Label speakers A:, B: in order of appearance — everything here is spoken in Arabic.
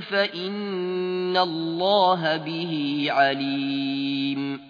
A: فإن الله به عليم.